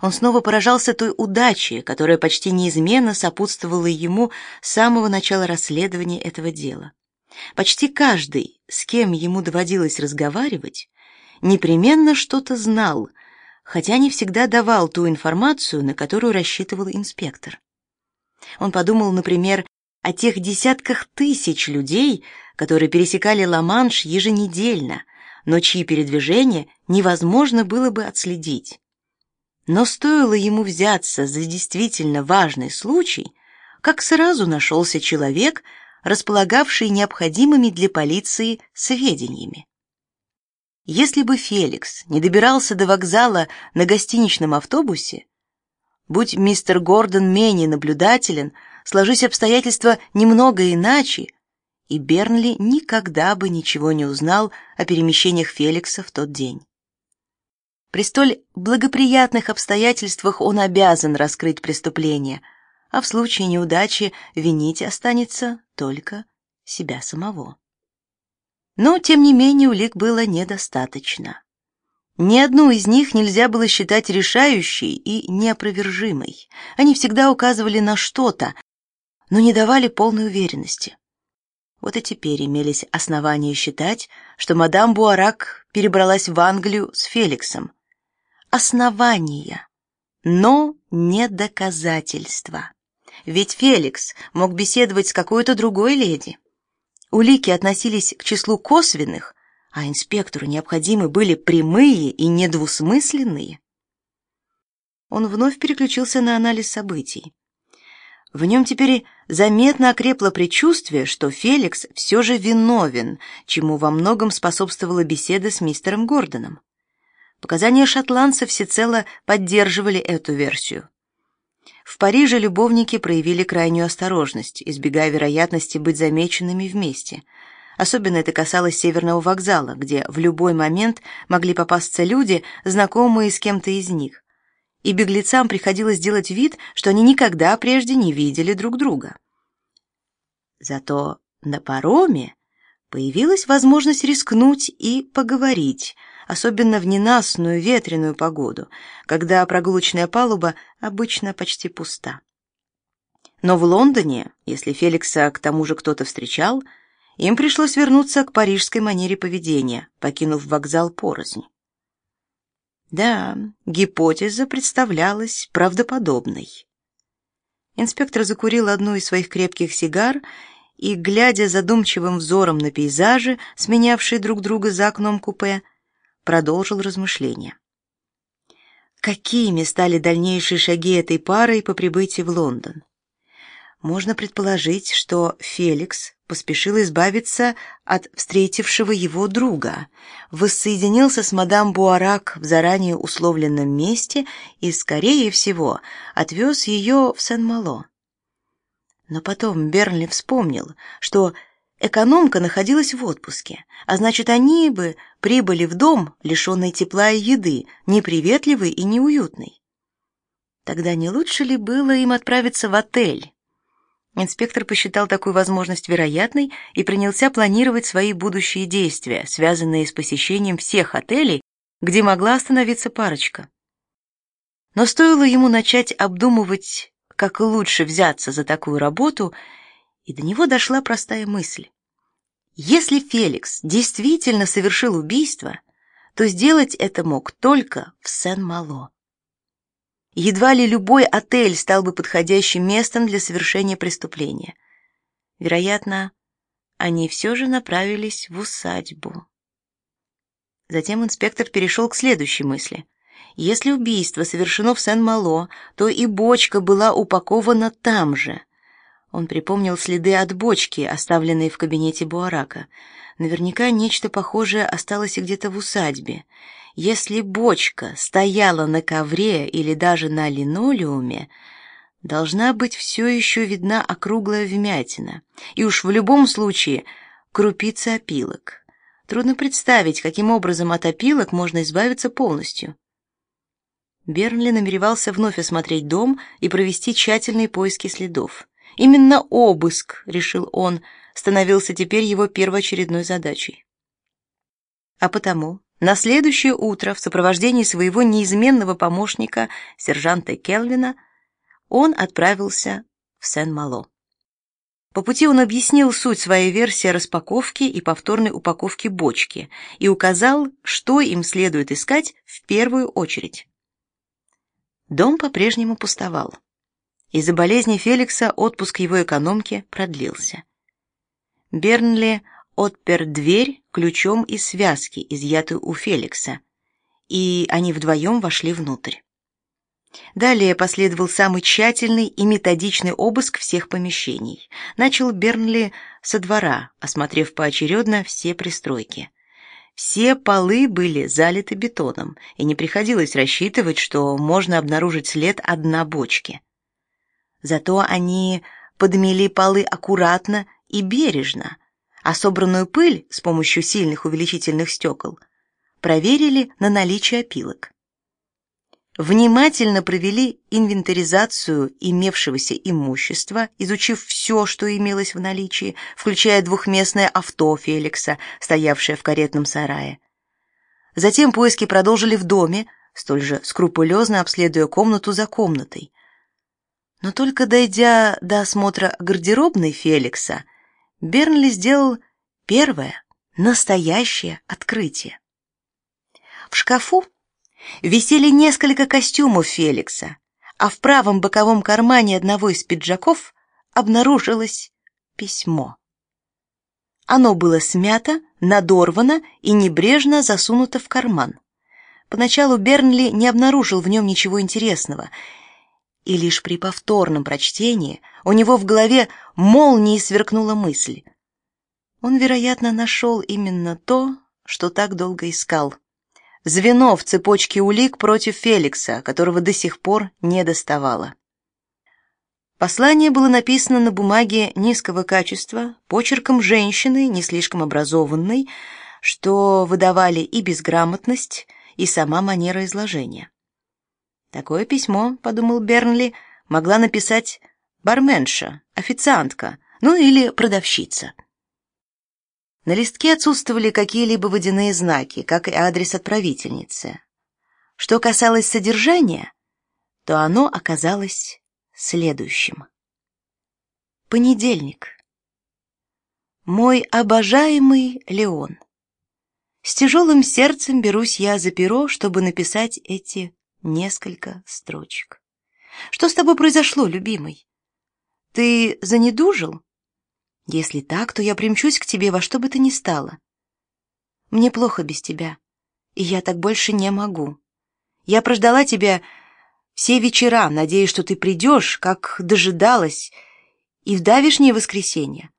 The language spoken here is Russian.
Он снова поражался той удаче, которая почти неизменно сопутствовала ему с самого начала расследования этого дела. Почти каждый, с кем ему доводилось разговаривать, непременно что-то знал, хотя не всегда давал ту информацию, на которую рассчитывал инспектор. Он подумал, например, о тех десятках тысяч людей, которые пересекали Ла-Манш еженедельно, но чьи передвижения невозможно было бы отследить. Но стоило ему взяться за действительно важный случай, как сразу нашелся человек, располагавший необходимыми для полиции сведениями. Если бы Феликс не добирался до вокзала на гостиничном автобусе, будь мистер Гордон менее наблюдателен, сложись обстоятельства немного иначе, и Бернли никогда бы ничего не узнал о перемещениях Феликса в тот день. При столь благоприятных обстоятельствах он обязан раскрыть преступление, а в случае неудачи винить останется только себя самого. Но, тем не менее, улик было недостаточно. Ни одну из них нельзя было считать решающей и неопровержимой. Они всегда указывали на что-то, но не давали полной уверенности. Вот и теперь имелись основания считать, что мадам Буарак перебралась в Англию с Феликсом. Основания, но не доказательства. Ведь Феликс мог беседовать с какой-то другой леди. Улики относились к числу косвенных, а инспектору необходимы были прямые и недвусмысленные. Он вновь переключился на анализ событий. В нем теперь заметно окрепло предчувствие, что Феликс все же виновен, чему во многом способствовала беседа с мистером Гордоном. Показания шотландца всецело поддерживали эту версию. В Париже любовники проявили крайнюю осторожность, избегая вероятности быть замеченными вместе. Особенно это касалось Северного вокзала, где в любой момент могли попасться люди, знакомые с кем-то из них. И беглецам приходилось делать вид, что они никогда прежде не видели друг друга. Зато на пароме появилась возможность рискнуть и поговорить, особенно в ненастную ветреную погоду, когда прогулочная палуба обычно почти пуста. Но в Лондоне, если Феликса к тому же кто-то встречал, им пришлось вернуться к парижской манере поведения, покинув вокзал порознь. Да, гипотеза представлялась правдоподобной. Инспектор закурил одну из своих крепких сигар и, глядя задумчивым взором на пейзажи, сменявшие друг друга за окном купе, продолжил размышления. Какими стали дальнейшие шаги этой пары по прибытии в Лондон? Можно предположить, что Феликс поспешил избавиться от встретившего его друга, воссоединился с мадам Буарак в заранее условленном месте и, скорее всего, отвез ее в Сен-Мало. Но потом Бернли вспомнил, что Экономка находилась в отпуске, а значит, они бы прибыли в дом, лишенный тепла и еды, неприветливый и неуютный. Тогда не лучше ли было им отправиться в отель? Инспектор посчитал такую возможность вероятной и принялся планировать свои будущие действия, связанные с посещением всех отелей, где могла остановиться парочка. Но стоило ему начать обдумывать, как лучше взяться за такую работу, и до него дошла простая мысль. Если Феликс действительно совершил убийство, то сделать это мог только в Сен-Мало. Едва ли любой отель стал бы подходящим местом для совершения преступления. Вероятно, они все же направились в усадьбу. Затем инспектор перешел к следующей мысли. Если убийство совершено в Сен-Мало, то и бочка была упакована там же — он припомнил следы от бочки, оставленные в кабинете Буарака. Наверняка нечто похожее осталось и где-то в усадьбе. Если бочка стояла на ковре или даже на линолеуме, должна быть все еще видна округлая вмятина, и уж в любом случае крупица опилок. Трудно представить, каким образом от опилок можно избавиться полностью. Бернли намеревался вновь осмотреть дом и провести тщательные поиски следов. Именно обыск, решил он, становился теперь его первоочередной задачей. А потому, На следующее утро в сопровождении своего неизменного помощника, сержанта Келвина, он отправился в Сен-Мало. По пути он объяснил суть своей версии распаковки и повторной упаковки бочки и указал, что им следует искать в первую очередь. Дом по-прежнему пустовал. Из-за болезни Феликса отпуск его экономки продлился. Бернли отпер дверь ключом из связки, изъятую у Феликса, и они вдвоем вошли внутрь. Далее последовал самый тщательный и методичный обыск всех помещений. Начал Бернли со двора, осмотрев поочередно все пристройки. Все полы были залиты бетоном, и не приходилось рассчитывать, что можно обнаружить след дна бочки. Зато они подмели полы аккуратно и бережно, а собранную пыль с помощью сильных увеличительных стекол проверили на наличие опилок внимательно провели инвентаризацию имевшегося имущества, изучив все, что имелось в наличии, включая двухместное авто Феликса, стоявшее в каретном сарае. Затем поиски продолжили в доме, столь же скрупулезно обследуя комнату за комнатой. Но только дойдя до осмотра гардеробной Феликса, Бернли сделал первое, настоящее открытие. В шкафу висели несколько костюмов Феликса, а в правом боковом кармане одного из пиджаков обнаружилось письмо. Оно было смято, надорвано и небрежно засунуто в карман. Поначалу Бернли не обнаружил в нем ничего интересного, и лишь при повторном прочтении у него в голове молнией сверкнула мысль. Он, вероятно, нашел именно то, что так долго искал звено в цепочке улик против Феликса, которого до сих пор не доставало. Послание было написано на бумаге низкого качества, почерком женщины, не слишком образованной, что выдавали и безграмотность, и сама манера изложения. Такое письмо, подумал Бернли, могла написать барменша, официантка, ну или продавщица. На листке отсутствовали какие-либо водяные знаки, как и адрес отправительницы. Что касалось содержания, то оно оказалось следующим. Понедельник. Мой обожаемый Леон. С тяжелым сердцем берусь я за перо, чтобы написать эти несколько строчек. Что с тобой произошло, любимый? Ты занедужил? Если так, то я примчусь к тебе во что бы то ни стало. Мне плохо без тебя, и я так больше не могу. Я прождала тебя все вечера, надеясь, что ты придешь, как дожидалась, и в давешнее воскресенье.